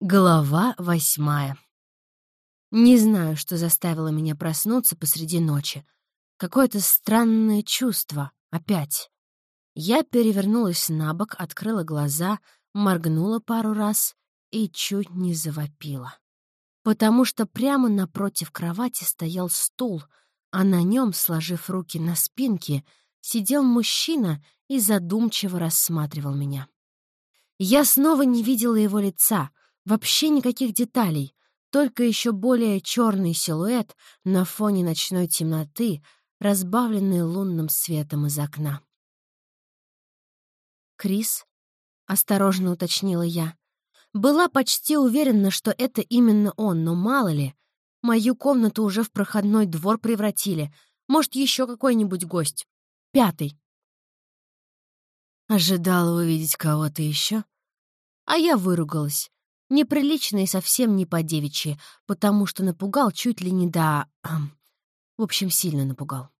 Глава восьмая. Не знаю, что заставило меня проснуться посреди ночи. Какое-то странное чувство. Опять. Я перевернулась на бок, открыла глаза, моргнула пару раз и чуть не завопила. Потому что прямо напротив кровати стоял стул, а на нем, сложив руки на спинке, сидел мужчина и задумчиво рассматривал меня. Я снова не видела его лица — Вообще никаких деталей, только еще более черный силуэт на фоне ночной темноты, разбавленный лунным светом из окна. «Крис?» — осторожно уточнила я. Была почти уверена, что это именно он, но мало ли. Мою комнату уже в проходной двор превратили. Может, еще какой-нибудь гость. Пятый. Ожидала увидеть кого-то еще, а я выругалась. Неприлично и совсем не по-девичьи, потому что напугал чуть ли не до... В общем, сильно напугал.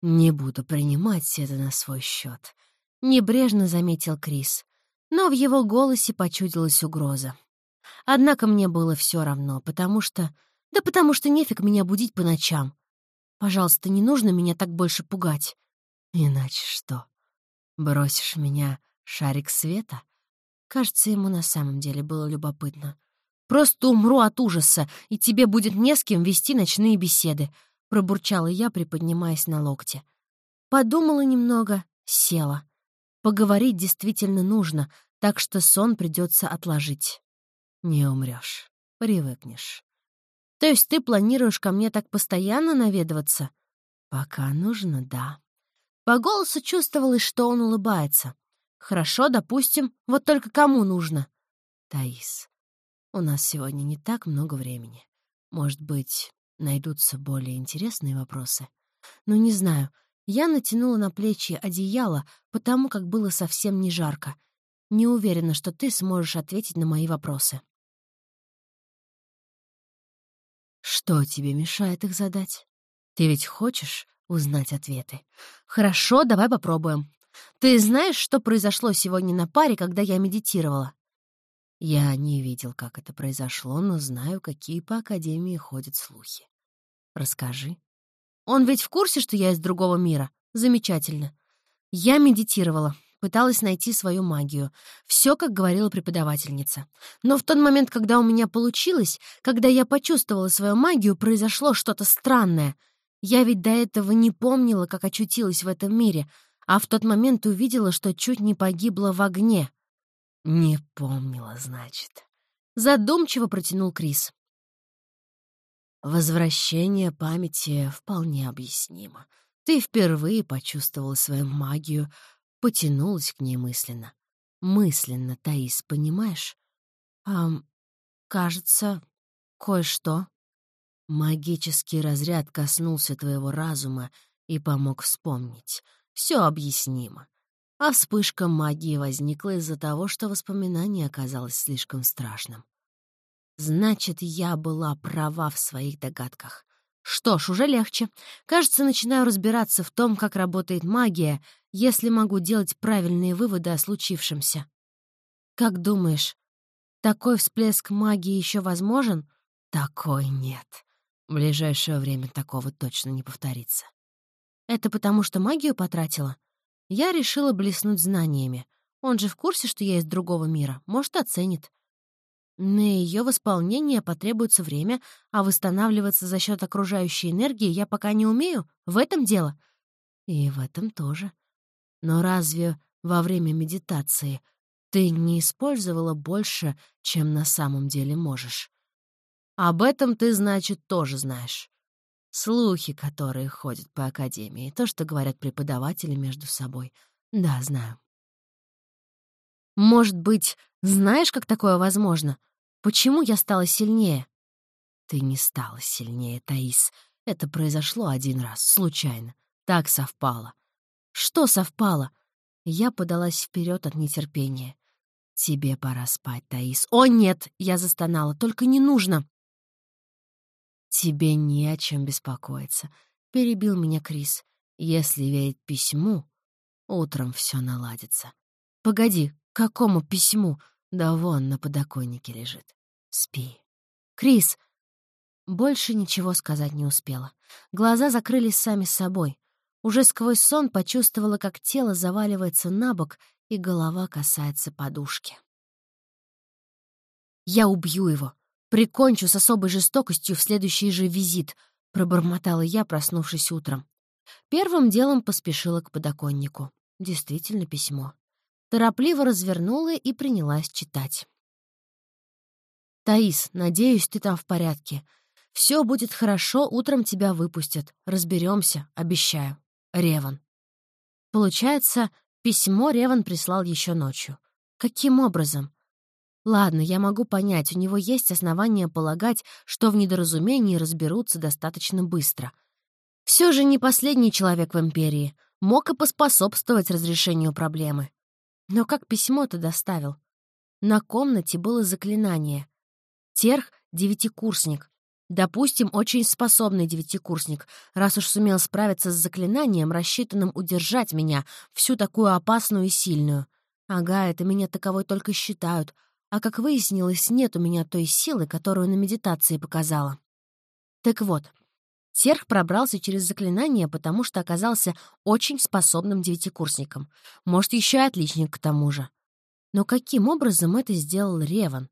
«Не буду принимать это на свой счет», — небрежно заметил Крис. Но в его голосе почудилась угроза. Однако мне было все равно, потому что... Да потому что нефиг меня будить по ночам. Пожалуйста, не нужно меня так больше пугать. Иначе что? Бросишь меня шарик света? Кажется, ему на самом деле было любопытно. «Просто умру от ужаса, и тебе будет не с кем вести ночные беседы», — пробурчала я, приподнимаясь на локте. Подумала немного, села. Поговорить действительно нужно, так что сон придется отложить. Не умрешь, привыкнешь. То есть ты планируешь ко мне так постоянно наведываться? Пока нужно, да. По голосу чувствовалось, что он улыбается. Хорошо, допустим, вот только кому нужно? Таис, у нас сегодня не так много времени. Может быть, найдутся более интересные вопросы? Ну, не знаю, я натянула на плечи одеяло, потому как было совсем не жарко. Не уверена, что ты сможешь ответить на мои вопросы. Что тебе мешает их задать? Ты ведь хочешь узнать ответы? Хорошо, давай попробуем. Ты знаешь, что произошло сегодня на паре, когда я медитировала?» Я не видел, как это произошло, но знаю, какие по Академии ходят слухи. Расскажи. Он ведь в курсе, что я из другого мира? Замечательно. Я медитировала, пыталась найти свою магию. Все, как говорила преподавательница. Но в тот момент, когда у меня получилось, когда я почувствовала свою магию, произошло что-то странное. Я ведь до этого не помнила, как очутилась в этом мире — а в тот момент увидела, что чуть не погибла в огне. «Не помнила, значит». Задумчиво протянул Крис. Возвращение памяти вполне объяснимо. Ты впервые почувствовала свою магию, потянулась к ней мысленно. Мысленно, Таис, понимаешь? А, кажется, кое-что. Магический разряд коснулся твоего разума и помог вспомнить — все объяснимо. А вспышка магии возникла из-за того, что воспоминание оказалось слишком страшным. Значит, я была права в своих догадках. Что ж, уже легче. Кажется, начинаю разбираться в том, как работает магия, если могу делать правильные выводы о случившемся. Как думаешь, такой всплеск магии еще возможен? Такой нет. В ближайшее время такого точно не повторится. Это потому, что магию потратила? Я решила блеснуть знаниями. Он же в курсе, что я из другого мира. Может, оценит. На ее восполнение потребуется время, а восстанавливаться за счет окружающей энергии я пока не умею. В этом дело. И в этом тоже. Но разве во время медитации ты не использовала больше, чем на самом деле можешь? Об этом ты, значит, тоже знаешь. Слухи, которые ходят по академии, то, что говорят преподаватели между собой. Да, знаю. Может быть, знаешь, как такое возможно? Почему я стала сильнее? Ты не стала сильнее, Таис. Это произошло один раз, случайно. Так совпало. Что совпало? Я подалась вперед от нетерпения. «Тебе пора спать, Таис». «О, нет!» — я застонала. «Только не нужно!» «Тебе не о чем беспокоиться», — перебил меня Крис. «Если верить письму, утром все наладится». «Погоди, какому письму?» Да вон на подоконнике лежит. Спи. Крис! Больше ничего сказать не успела. Глаза закрылись сами собой. Уже сквозь сон почувствовала, как тело заваливается на бок, и голова касается подушки. «Я убью его! Прикончу с особой жестокостью в следующий же визит!» — пробормотала я, проснувшись утром. Первым делом поспешила к подоконнику. Действительно письмо. Торопливо развернула и принялась читать. «Таис, надеюсь, ты там в порядке. Все будет хорошо, утром тебя выпустят. Разберемся, обещаю. Реван». Получается, письмо Реван прислал еще ночью. Каким образом? Ладно, я могу понять, у него есть основания полагать, что в недоразумении разберутся достаточно быстро. Все же не последний человек в Империи. Мог и поспособствовать разрешению проблемы. Но как письмо-то доставил? На комнате было заклинание. Терх — девятикурсник. Допустим, очень способный девятикурсник, раз уж сумел справиться с заклинанием, рассчитанным удержать меня, всю такую опасную и сильную. Ага, это меня таковой только считают. А как выяснилось, нет у меня той силы, которую на медитации показала. Так вот, Серх пробрался через заклинание, потому что оказался очень способным девятикурсником. Может, еще и отличник к тому же. Но каким образом это сделал Реван?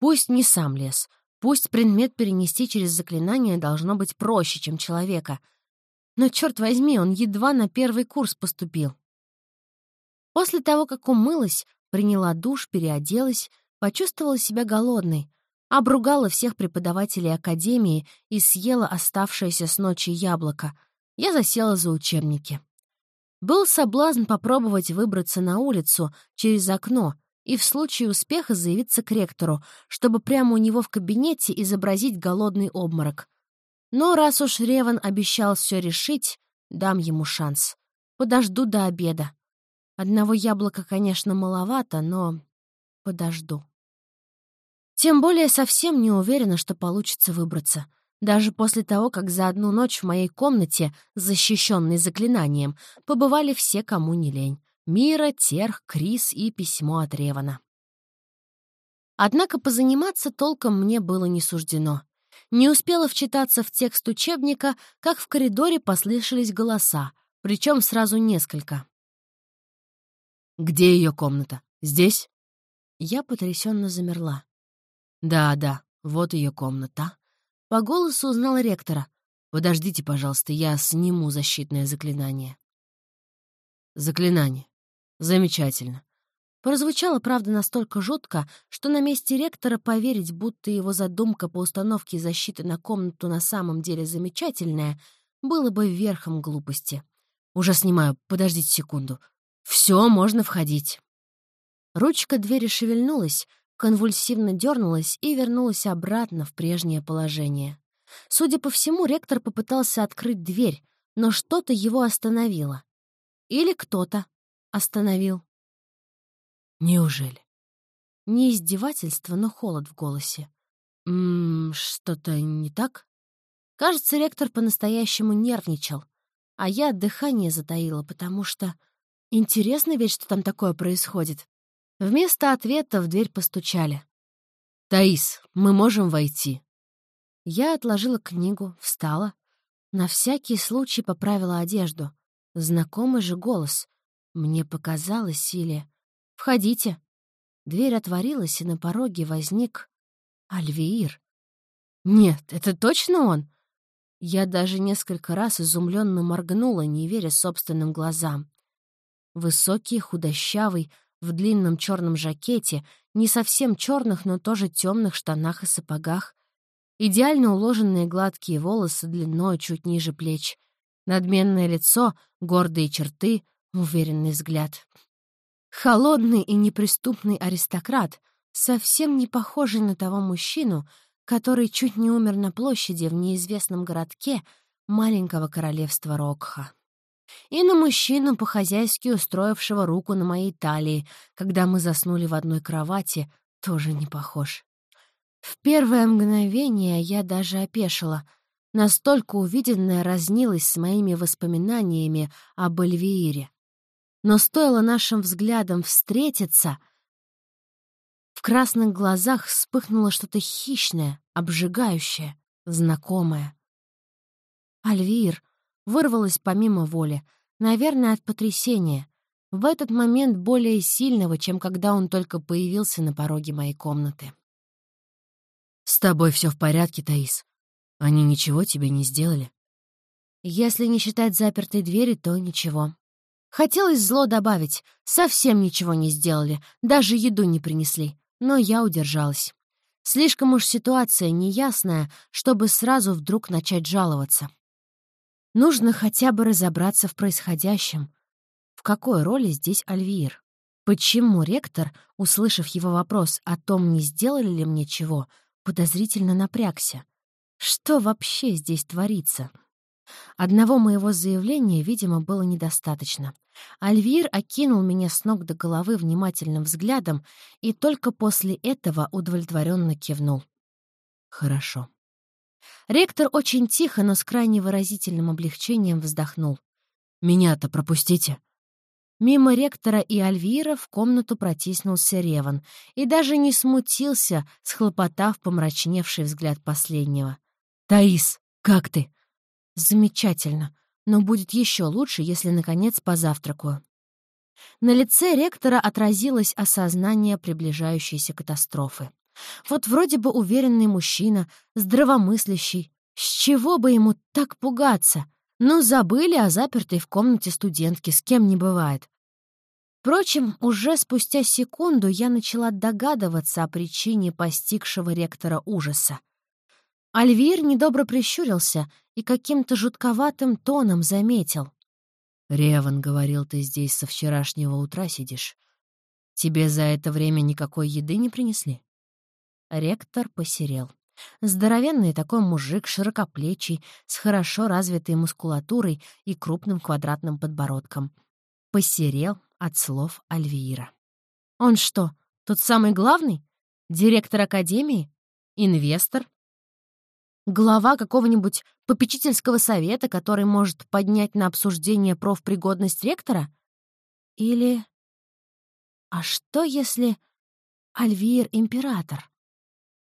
Пусть не сам лес. Пусть предмет перенести через заклинание должно быть проще, чем человека. Но, черт возьми, он едва на первый курс поступил. После того, как умылась, приняла душ, переоделась, почувствовала себя голодной, обругала всех преподавателей академии и съела оставшееся с ночи яблоко. Я засела за учебники. Был соблазн попробовать выбраться на улицу через окно и в случае успеха заявиться к ректору, чтобы прямо у него в кабинете изобразить голодный обморок. Но раз уж Реван обещал все решить, дам ему шанс. Подожду до обеда. Одного яблока, конечно, маловато, но подожду. Тем более совсем не уверена, что получится выбраться. Даже после того, как за одну ночь в моей комнате, защищенной заклинанием, побывали все, кому не лень. Мира, Терх, Крис и письмо от Ревана. Однако позаниматься толком мне было не суждено. Не успела вчитаться в текст учебника, как в коридоре послышались голоса, причем сразу несколько. «Где ее комната? Здесь?» Я потрясенно замерла. «Да, да, вот ее комната». По голосу узнала ректора. «Подождите, пожалуйста, я сниму защитное заклинание». «Заклинание. Замечательно». Прозвучало, правда, настолько жутко, что на месте ректора поверить, будто его задумка по установке защиты на комнату на самом деле замечательная, было бы верхом глупости. «Уже снимаю, подождите секунду. Все, можно входить». Ручка двери шевельнулась, конвульсивно дернулась и вернулась обратно в прежнее положение. Судя по всему, ректор попытался открыть дверь, но что-то его остановило. Или кто-то остановил. Неужели? Не издевательство, но холод в голосе. «Ммм, что-то не так?» Кажется, ректор по-настоящему нервничал, а я дыхание затаила, потому что... Интересно ведь, что там такое происходит. Вместо ответа в дверь постучали. «Таис, мы можем войти?» Я отложила книгу, встала. На всякий случай поправила одежду. Знакомый же голос. Мне показалось или... «Входите». Дверь отворилась, и на пороге возник... Альвеир. «Нет, это точно он?» Я даже несколько раз изумленно моргнула, не веря собственным глазам. Высокий, худощавый, в длинном черном жакете, не совсем черных, но тоже темных штанах и сапогах, идеально уложенные гладкие волосы длиной чуть ниже плеч, надменное лицо, гордые черты, уверенный взгляд. Холодный и неприступный аристократ, совсем не похожий на того мужчину, который чуть не умер на площади в неизвестном городке маленького королевства Рокха и на мужчину, по-хозяйски устроившего руку на моей талии, когда мы заснули в одной кровати, тоже не похож. В первое мгновение я даже опешила. Настолько увиденное разнилось с моими воспоминаниями об Эльвиире. Но стоило нашим взглядам встретиться, красных глазах вспыхнуло что-то хищное, обжигающее, знакомое. Альвир вырвалась помимо воли, наверное, от потрясения, в этот момент более сильного, чем когда он только появился на пороге моей комнаты. «С тобой все в порядке, Таис. Они ничего тебе не сделали?» Если не считать запертой двери, то ничего. Хотелось зло добавить. Совсем ничего не сделали, даже еду не принесли. Но я удержалась. Слишком уж ситуация неясная, чтобы сразу вдруг начать жаловаться. Нужно хотя бы разобраться в происходящем. В какой роли здесь Альвир? Почему ректор, услышав его вопрос о том, не сделали ли мне чего, подозрительно напрягся? Что вообще здесь творится? Одного моего заявления, видимо, было недостаточно. Альвир окинул меня с ног до головы внимательным взглядом и только после этого удовлетворенно кивнул. «Хорошо». Ректор очень тихо, но с крайне выразительным облегчением вздохнул. «Меня-то пропустите». Мимо ректора и Альвира в комнату протиснулся Реван и даже не смутился, схлопотав помрачневший взгляд последнего. «Таис, как ты?» «Замечательно но будет еще лучше, если, наконец, позавтракаю. На лице ректора отразилось осознание приближающейся катастрофы. Вот вроде бы уверенный мужчина, здравомыслящий. С чего бы ему так пугаться? Ну, забыли о запертой в комнате студентке, с кем не бывает. Впрочем, уже спустя секунду я начала догадываться о причине постигшего ректора ужаса. Альвир недобро прищурился и каким-то жутковатым тоном заметил. «Реван, — говорил, — ты здесь со вчерашнего утра сидишь. Тебе за это время никакой еды не принесли?» Ректор посерел. Здоровенный такой мужик, широкоплечий, с хорошо развитой мускулатурой и крупным квадратным подбородком. Посерел от слов Альвира. «Он что, тот самый главный? Директор академии? Инвестор? глава какого-нибудь попечительского совета, который может поднять на обсуждение профпригодность ректора? Или... А что, если Альвир — император?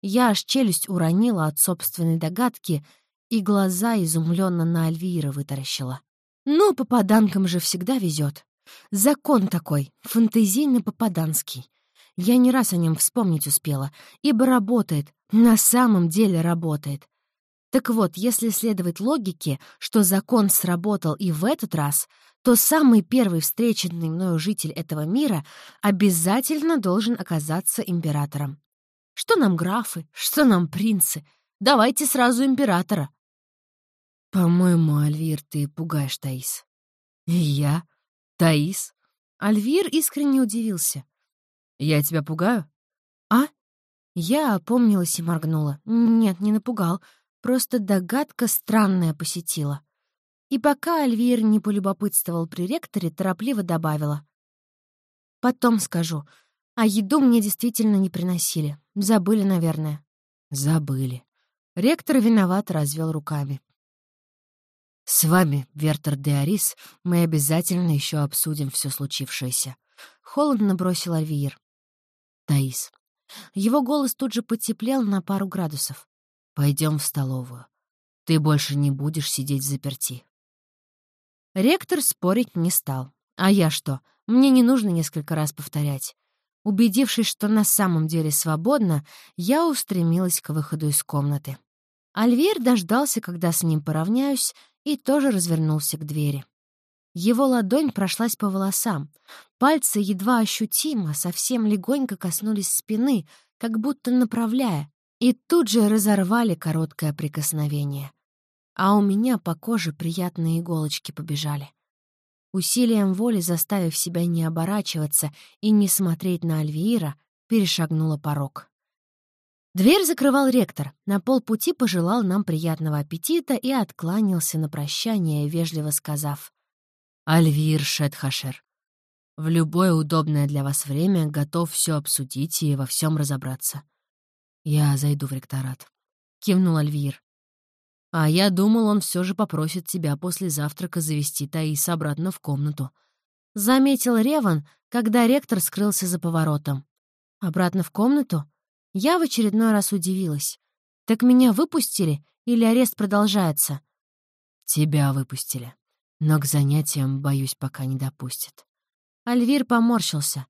Я аж челюсть уронила от собственной догадки и глаза изумленно на Альвира вытаращила. Ну, попаданкам же всегда везет. Закон такой, фантазийно-попаданский. Я не раз о нем вспомнить успела, ибо работает, на самом деле работает. Так вот, если следовать логике, что закон сработал и в этот раз, то самый первый встреченный мною житель этого мира обязательно должен оказаться императором. Что нам графы, что нам принцы? Давайте сразу императора. По-моему, Альвир, ты пугаешь Таис. Я? Таис? Альвир искренне удивился. Я тебя пугаю? А? Я опомнилась и моргнула. Нет, не напугал. Просто догадка странная посетила. И пока Альвир не полюбопытствовал при ректоре, торопливо добавила. «Потом скажу. А еду мне действительно не приносили. Забыли, наверное». «Забыли». Ректор виноват развел руками. «С вами, Вертер де Арис, мы обязательно еще обсудим все случившееся». Холодно бросил Альвир. «Таис». Его голос тут же потеплел на пару градусов. Пойдем в столовую. Ты больше не будешь сидеть заперти. Ректор спорить не стал. А я что? Мне не нужно несколько раз повторять. Убедившись, что на самом деле свободно, я устремилась к выходу из комнаты. Альвер дождался, когда с ним поравняюсь, и тоже развернулся к двери. Его ладонь прошлась по волосам. Пальцы едва ощутимо, совсем легонько коснулись спины, как будто направляя, и тут же разорвали короткое прикосновение. А у меня по коже приятные иголочки побежали. Усилием воли, заставив себя не оборачиваться и не смотреть на Альвиира, перешагнула порог. Дверь закрывал ректор, на полпути пожелал нам приятного аппетита и откланялся на прощание, вежливо сказав «Альвир Шетхашер, в любое удобное для вас время готов все обсудить и во всем разобраться. «Я зайду в ректорат», — кивнул Альвир. «А я думал, он все же попросит тебя после завтрака завести Таис обратно в комнату», — заметил Реван, когда ректор скрылся за поворотом. Обратно в комнату? Я в очередной раз удивилась. Так меня выпустили или арест продолжается? Тебя выпустили. Но к занятиям, боюсь, пока не допустят. Альвир поморщился.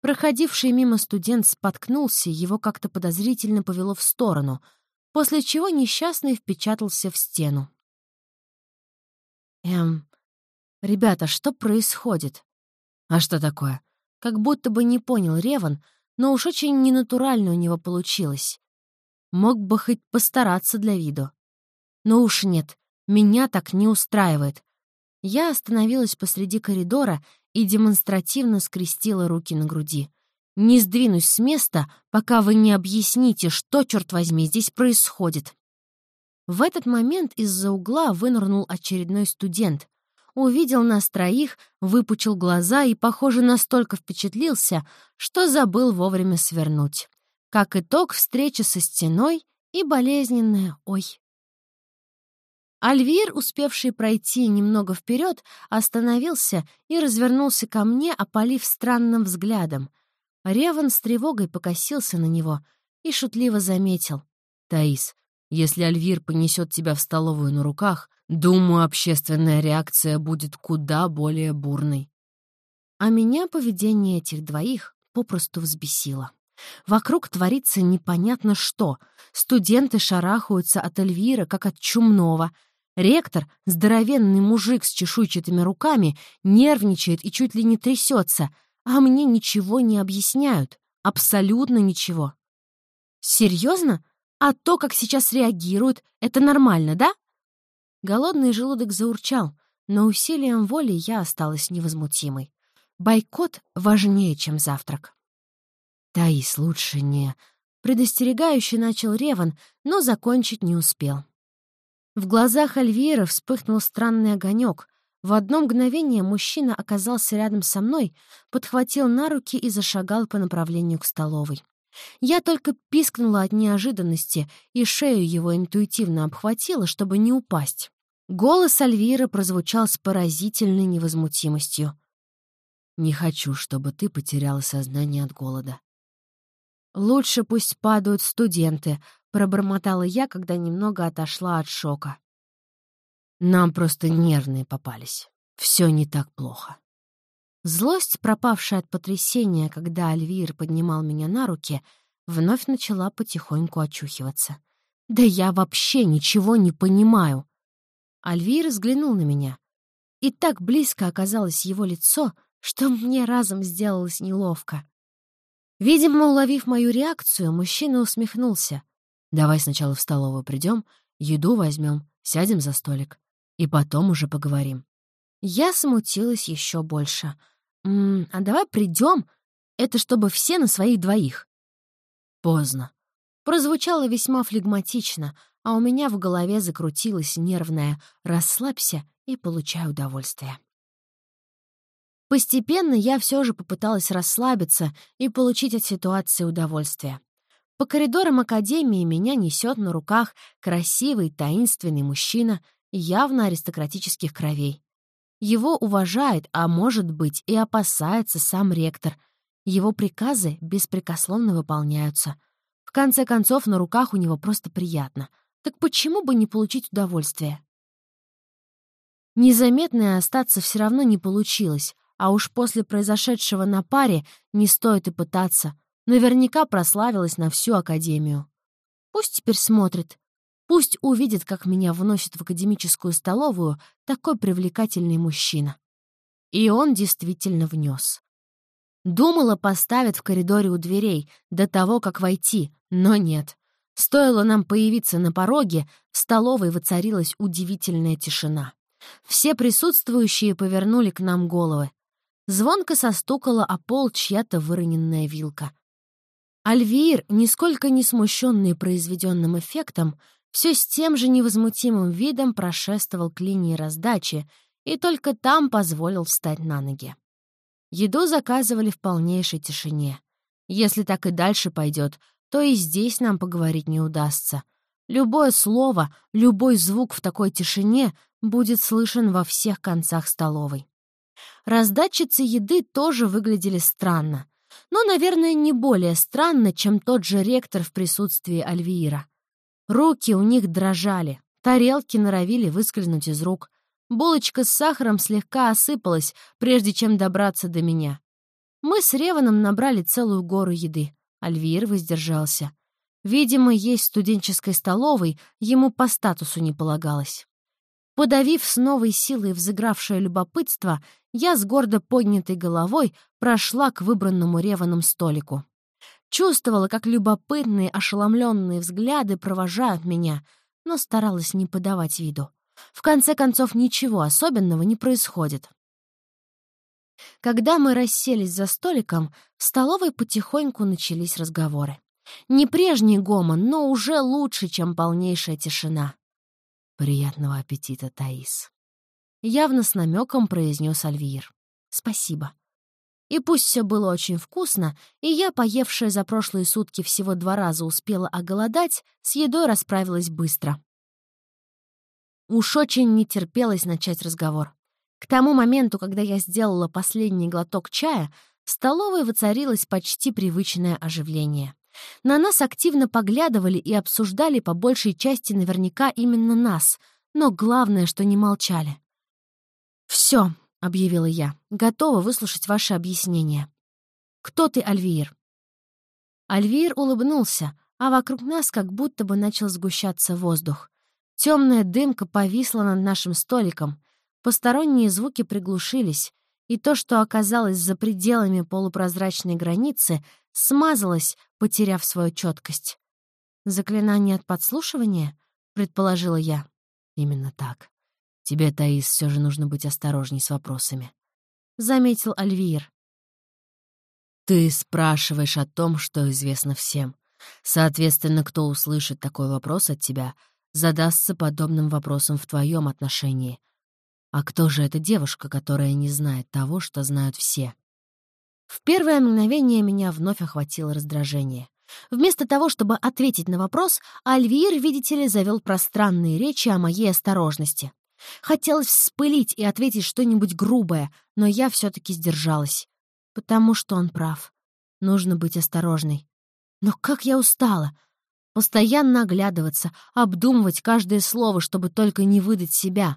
Проходивший мимо студент споткнулся, его как-то подозрительно повело в сторону, после чего несчастный впечатался в стену. «Эм, ребята, что происходит?» «А что такое?» Как будто бы не понял Реван, но уж очень ненатурально у него получилось. Мог бы хоть постараться для виду. Но уж нет, меня так не устраивает. Я остановилась посреди коридора и демонстративно скрестила руки на груди. «Не сдвинусь с места, пока вы не объясните, что, черт возьми, здесь происходит». В этот момент из-за угла вынырнул очередной студент. Увидел нас троих, выпучил глаза и, похоже, настолько впечатлился, что забыл вовремя свернуть. Как итог, встреча со стеной и болезненная «Ой». Альвир, успевший пройти немного вперед, остановился и развернулся ко мне, опалив странным взглядом. Реван с тревогой покосился на него и шутливо заметил. «Таис, если Альвир понесет тебя в столовую на руках, думаю, общественная реакция будет куда более бурной». А меня поведение этих двоих попросту взбесило. Вокруг творится непонятно что. Студенты шарахаются от Эльвира, как от чумного — Ректор, здоровенный мужик с чешуйчатыми руками, нервничает и чуть ли не трясется, а мне ничего не объясняют. Абсолютно ничего. Серьезно? А то, как сейчас реагируют, это нормально, да? Голодный желудок заурчал, но усилием воли я осталась невозмутимой. Бойкот важнее, чем завтрак. Таис, лучше не... Предостерегающе начал Реван, но закончить не успел. В глазах Альвира вспыхнул странный огонек. В одно мгновение мужчина оказался рядом со мной, подхватил на руки и зашагал по направлению к столовой. Я только пискнула от неожиданности и шею его интуитивно обхватила, чтобы не упасть. Голос Альвира прозвучал с поразительной невозмутимостью. «Не хочу, чтобы ты потеряла сознание от голода». «Лучше пусть падают студенты», Пробормотала я, когда немного отошла от шока. Нам просто нервные попались. Все не так плохо. Злость, пропавшая от потрясения, когда Альвир поднимал меня на руки, вновь начала потихоньку очухиваться. «Да я вообще ничего не понимаю!» Альвир взглянул на меня. И так близко оказалось его лицо, что мне разом сделалось неловко. Видимо, уловив мою реакцию, мужчина усмехнулся. Давай сначала в столовую придем, еду возьмем, сядем за столик. И потом уже поговорим. Я смутилась еще больше. «М -м, а давай придем? Это чтобы все на своих двоих. Поздно. Прозвучало весьма флегматично, а у меня в голове закрутилось нервное «расслабься и получай удовольствие». Постепенно я все же попыталась расслабиться и получить от ситуации удовольствие. По коридорам академии меня несет на руках красивый, таинственный мужчина, явно аристократических кровей. Его уважает, а может быть и опасается сам ректор. Его приказы беспрекословно выполняются. В конце концов, на руках у него просто приятно. Так почему бы не получить удовольствие? Незаметно остаться все равно не получилось, а уж после произошедшего на паре не стоит и пытаться — Наверняка прославилась на всю академию. Пусть теперь смотрит. Пусть увидит, как меня вносит в академическую столовую такой привлекательный мужчина. И он действительно внес. Думала, поставят в коридоре у дверей до того, как войти, но нет. Стоило нам появиться на пороге, в столовой воцарилась удивительная тишина. Все присутствующие повернули к нам головы. Звонко состукала о пол чья-то выроненная вилка. Альвир, нисколько не смущенный произведенным эффектом, все с тем же невозмутимым видом прошествовал к линии раздачи и только там позволил встать на ноги. Еду заказывали в полнейшей тишине. Если так и дальше пойдет, то и здесь нам поговорить не удастся. Любое слово, любой звук в такой тишине будет слышен во всех концах столовой. Раздатчицы еды тоже выглядели странно. но, наверное, не более странно, чем тот же ректор в присутствии Альвиира. Руки у них дрожали, тарелки норовили выскользнуть из рук. Булочка с сахаром слегка осыпалась, прежде чем добраться до меня. Мы с Реваном набрали целую гору еды. Альвир воздержался. Видимо, есть в студенческой столовой ему по статусу не полагалось. Подавив с новой силой взыгравшее любопытство, я с гордо поднятой головой прошла к выбранному Реваном столику. Чувствовала, как любопытные, ошеломленные взгляды провожают меня, но старалась не подавать виду. В конце концов, ничего особенного не происходит. Когда мы расселись за столиком, в столовой потихоньку начались разговоры. Не прежний гомон, но уже лучше, чем полнейшая тишина. «Приятного аппетита, Таис!» Явно с намеком произнес Альвир. «Спасибо». И пусть все было очень вкусно, и я, поевшая за прошлые сутки всего два раза успела оголодать, с едой расправилась быстро. Уж очень не терпелось начать разговор. К тому моменту, когда я сделала последний глоток чая, в столовой воцарилось почти привычное оживление. На нас активно поглядывали и обсуждали по большей части наверняка именно нас, но главное, что не молчали. «Все», — объявила я, — «готова выслушать ваше объяснение». «Кто ты, Альвир?» Альвир улыбнулся, а вокруг нас как будто бы начал сгущаться воздух. Темная дымка повисла над нашим столиком, посторонние звуки приглушились, и то, что оказалось за пределами полупрозрачной границы, смазалось, потеряв свою четкость. «Заклинание от подслушивания?» — предположила я. «Именно так. Тебе, Таис, все же нужно быть осторожней с вопросами», — заметил Альвир. «Ты спрашиваешь о том, что известно всем. Соответственно, кто услышит такой вопрос от тебя, задастся подобным вопросом в твоем отношении. А кто же эта девушка, которая не знает того, что знают все?» В первое мгновение меня вновь охватило раздражение. Вместо того, чтобы ответить на вопрос, Альвир, видите ли, завел пространные речи о моей осторожности. Хотелось вспылить и ответить что-нибудь грубое, но я все-таки сдержалась. Потому что он прав. Нужно быть осторожной. Но как я устала! Постоянно оглядываться, обдумывать каждое слово, чтобы только не выдать себя.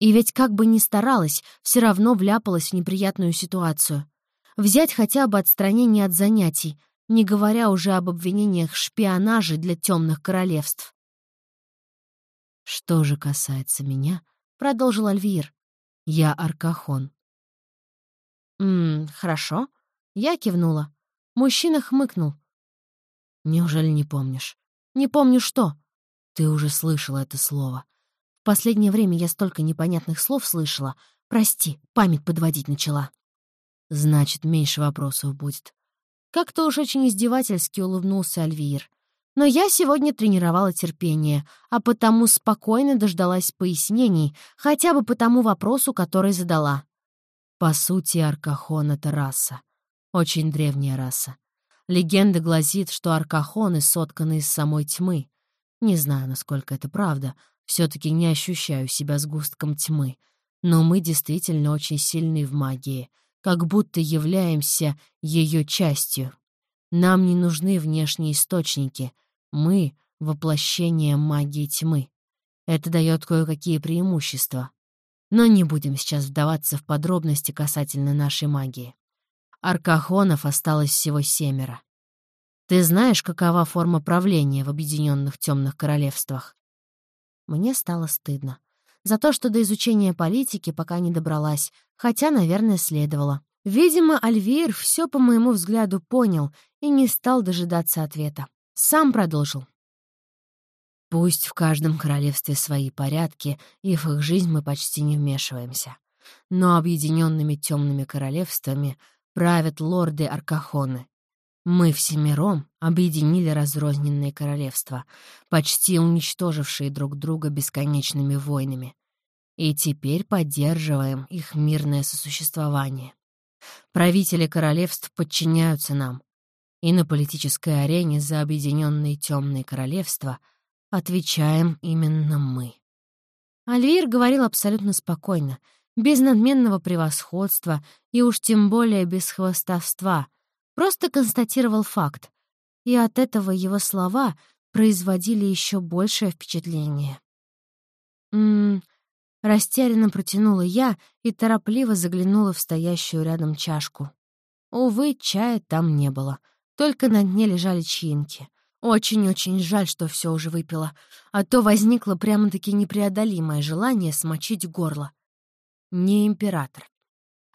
И ведь как бы ни старалась, все равно вляпалась в неприятную ситуацию. Взять хотя бы отстранение от занятий, не говоря уже об обвинениях в шпионаже для темных королевств. «Что же касается меня», — продолжил Альвир, — «я Аркахон». «Ммм, хорошо». Я кивнула. Мужчина хмыкнул. «Неужели не помнишь?» «Не помню что». «Ты уже слышала это слово. В последнее время я столько непонятных слов слышала. Прости, память подводить начала». Значит, меньше вопросов будет. Как-то уж очень издевательски улыбнулся Альвир. Но я сегодня тренировала терпение, а потому спокойно дождалась пояснений, хотя бы по тому вопросу, который задала. По сути, Аркахон — это раса. Очень древняя раса. Легенда гласит, что аркахоны сотканы из самой тьмы. Не знаю, насколько это правда, все таки не ощущаю себя сгустком тьмы. Но мы действительно очень сильны в магии — как будто являемся ее частью. Нам не нужны внешние источники. Мы — воплощение магии тьмы. Это дает кое-какие преимущества. Но не будем сейчас вдаваться в подробности касательно нашей магии. Аркахонов осталось всего семеро. Ты знаешь, какова форма правления в Объединенных Темных Королевствах? Мне стало стыдно. За то, что до изучения политики пока не добралась, хотя, наверное, следовало. Видимо, Альвир все по моему взгляду понял и не стал дожидаться ответа. Сам продолжил. Пусть в каждом королевстве свои порядки, и в их жизнь мы почти не вмешиваемся. Но объединенными темными королевствами правят лорды-аркахоны. Мы всемиром объединили разрозненные королевства, почти уничтожившие друг друга бесконечными войнами. И теперь поддерживаем их мирное сосуществование. Правители королевств подчиняются нам. И на политической арене за объединенные темные королевства отвечаем именно мы. Альвир говорил абсолютно спокойно, без надменного превосходства и уж тем более без хвостовства, Просто констатировал факт. И от этого его слова производили еще большее впечатление. «М-м-м», растерянно протянула я и торопливо заглянула в стоящую рядом чашку. Увы, чая там не было, только на дне лежали чаинки. Очень-очень жаль, что все уже выпила, а то возникло прямо-таки непреодолимое желание смочить горло. Не император.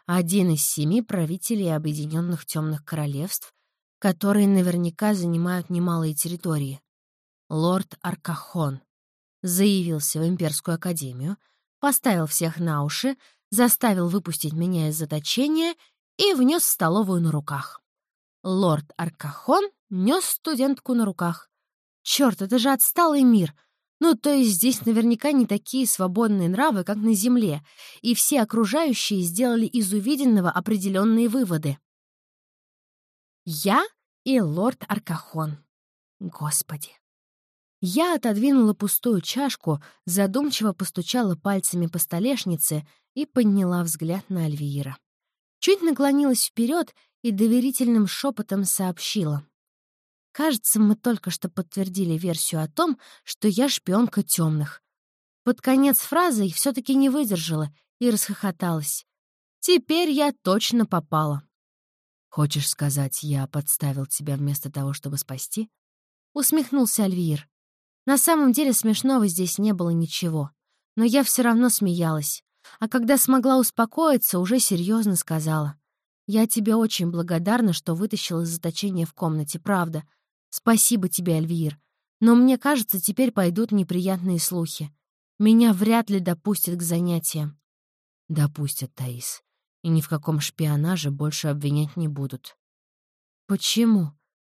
Один из семи правителей Объединенных Темных Королевств, которые наверняка занимают немалые территории. Лорд Аркахон заявился в Имперскую Академию, поставил всех на уши, заставил выпустить меня из заточения и внес в столовую на руках. Лорд Аркахон нес студентку на руках. Черт, это же отсталый мир. Ну, то есть здесь наверняка не такие свободные нравы, как на Земле, и все окружающие сделали из увиденного определенные выводы. Я и лорд Аркахон. Господи. Я отодвинула пустую чашку, задумчиво постучала пальцами по столешнице и подняла взгляд на Альвиира. Чуть наклонилась вперед и доверительным шепотом сообщила. «Кажется, мы только что подтвердили версию о том, что я шпионка темных». Под конец фразы все таки не выдержала и расхохоталась. «Теперь я точно попала». «Хочешь сказать, я подставил тебя вместо того, чтобы спасти?» Усмехнулся Альвир. На самом деле смешного здесь не было ничего, но я все равно смеялась а когда смогла успокоиться, уже серьезно сказала. «Я тебе очень благодарна, что вытащила из заточения в комнате, правда. Спасибо тебе, Альвир. Но мне кажется, теперь пойдут неприятные слухи. Меня вряд ли допустят к занятиям». «Допустят, Таис. И ни в каком шпионаже больше обвинять не будут». «Почему?»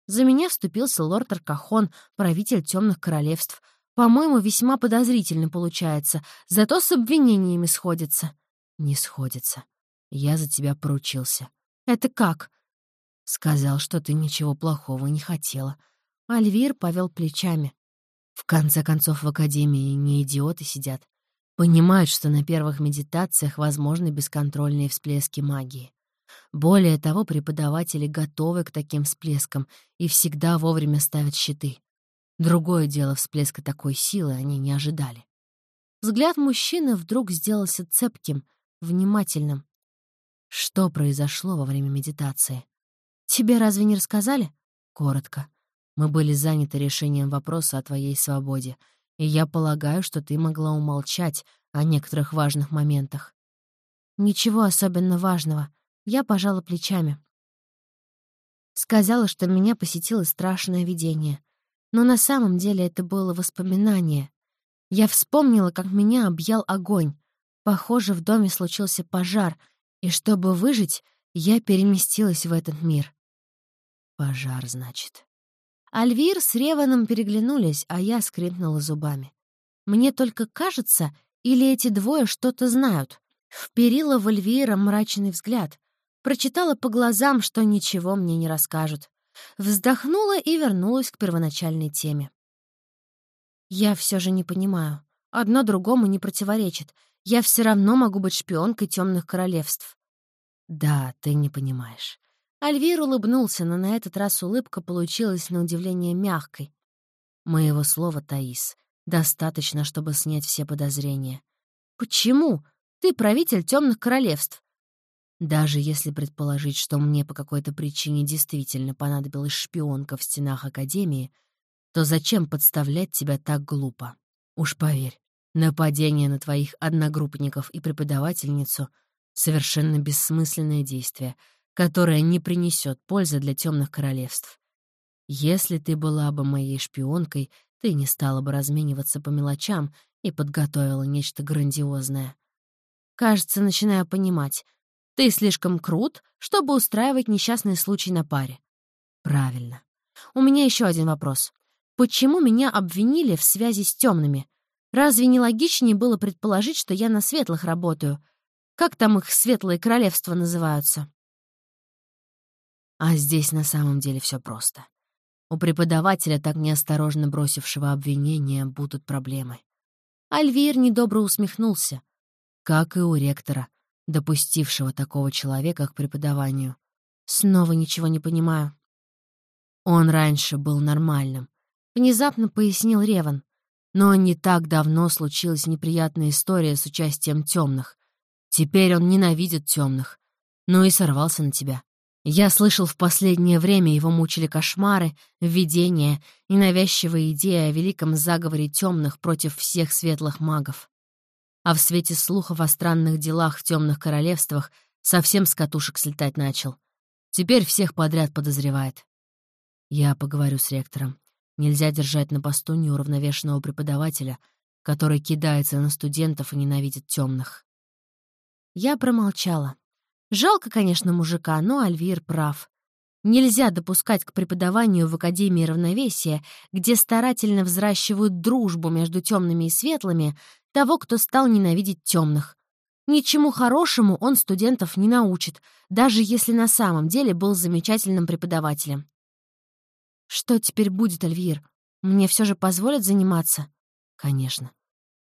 За меня вступился лорд Аркахон, правитель темных королевств — по-моему, весьма подозрительно получается, зато с обвинениями сходится. Не сходится. Я за тебя поручился. Это как? Сказал, что ты ничего плохого не хотела. Альвир повел плечами. В конце концов, в Академии не идиоты сидят. Понимают, что на первых медитациях возможны бесконтрольные всплески магии. Более того, преподаватели готовы к таким всплескам и всегда вовремя ставят щиты. Другое дело всплеска такой силы они не ожидали. Взгляд мужчины вдруг сделался цепким, внимательным. Что произошло во время медитации? Тебе разве не рассказали? Коротко. Мы были заняты решением вопроса о твоей свободе, и я полагаю, что ты могла умолчать о некоторых важных моментах. Ничего особенно важного. Я пожала плечами. Сказала, что меня посетило страшное видение. Но на самом деле это было воспоминание. Я вспомнила, как меня объял огонь. Похоже, в доме случился пожар, и чтобы выжить, я переместилась в этот мир. Пожар, значит. Альвир с Реваном переглянулись, а я скрипнула зубами. Мне только кажется, или эти двое что-то знают. Вперила в Альвира мрачный взгляд. Прочитала по глазам, что ничего мне не расскажут. Вздохнула и вернулась к первоначальной теме. «Я все же не понимаю. Одно другому не противоречит. Я все равно могу быть шпионкой темных королевств». «Да, ты не понимаешь». Альвир улыбнулся, но на этот раз улыбка получилась на удивление мягкой. «Моего слова, Таис, достаточно, чтобы снять все подозрения». «Почему? Ты правитель темных королевств. Даже если предположить, что мне по какой-то причине действительно понадобилась шпионка в стенах Академии, то зачем подставлять тебя так глупо? Уж поверь, нападение на твоих одногруппников и преподавательницу — совершенно бессмысленное действие, которое не принесет пользы для темных королевств. Если ты была бы моей шпионкой, ты не стала бы размениваться по мелочам и подготовила нечто грандиозное. Кажется, начинаю понимать. Ты слишком крут, чтобы устраивать несчастный случай на паре. Правильно. У меня еще один вопрос. Почему меня обвинили в связи с темными? Разве не логичнее было предположить, что я на светлых работаю? Как там их светлые королевства называются? А здесь на самом деле все просто. У преподавателя, так неосторожно бросившего обвинения, будут проблемы. Альвир недобро усмехнулся. Как и у ректора, допустившего такого человека к преподаванию. Снова ничего не понимаю. Он раньше был нормальным. Внезапно пояснил Реван. Но не так давно случилась неприятная история с участием темных. Теперь он ненавидит темных. Ну и сорвался на тебя. Я слышал, в последнее время его мучили кошмары, видения и навязчивая идея о великом заговоре темных против всех светлых магов. А в свете слухов о странных делах в темных королевствах совсем с катушек слетать начал. Теперь всех подряд подозревает. Я поговорю с ректором. Нельзя держать на посту неуравновешенного преподавателя, который кидается на студентов и ненавидит темных. Я промолчала. Жалко, конечно, мужика, но Альвир прав. Нельзя допускать к преподаванию в Академии равновесия, где старательно взращивают дружбу между темными и светлыми, того, кто стал ненавидеть темных. Ничему хорошему он студентов не научит, даже если на самом деле был замечательным преподавателем. «Что теперь будет, Альвир? Мне все же позволят заниматься?» «Конечно.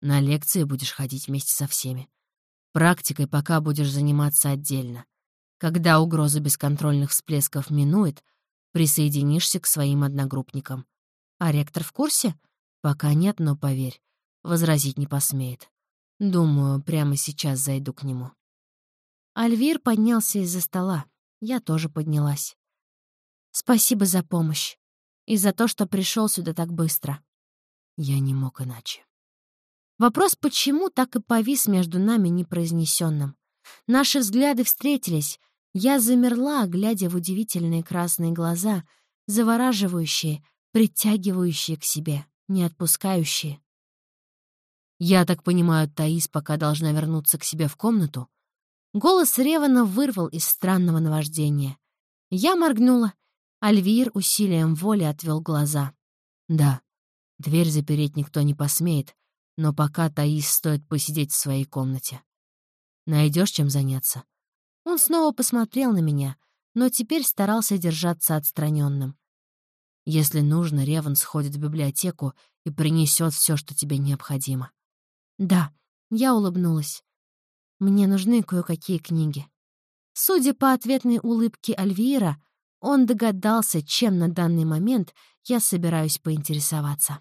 На лекции будешь ходить вместе со всеми. Практикой пока будешь заниматься отдельно. Когда угроза бесконтрольных всплесков минует, присоединишься к своим одногруппникам. А ректор в курсе? Пока нет, но поверь, возразить не посмеет. Думаю, прямо сейчас зайду к нему. Альвир поднялся из-за стола. Я тоже поднялась. Спасибо за помощь. И за то, что пришел сюда так быстро. Я не мог иначе. Вопрос «почему» так и повис между нами непроизнесенным. Наши взгляды встретились. Я замерла, глядя в удивительные красные глаза, завораживающие, притягивающие к себе, не отпускающие. «Я так понимаю, Таис пока должна вернуться к себе в комнату?» Голос Ревана вырвал из странного наваждения. Я моргнула. Альвир усилием воли отвел глаза. «Да, дверь запереть никто не посмеет, но пока Таис стоит посидеть в своей комнате. Найдешь чем заняться?» Он снова посмотрел на меня, но теперь старался держаться отстраненным. «Если нужно, Реван сходит в библиотеку и принесет все, что тебе необходимо». «Да», — я улыбнулась. «Мне нужны кое-какие книги». Судя по ответной улыбке Альвира, он догадался, чем на данный момент я собираюсь поинтересоваться.